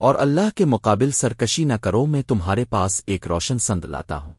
اور اللہ کے مقابل سرکشی نہ کرو، میں تمہارے پاس ایک روشن سند لاتا ہوں۔